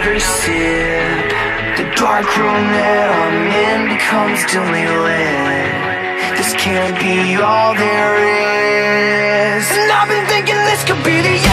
another sip. The dark room that I'm in becomes dimly lit. This can't be all there is. And I've been thinking this could be the end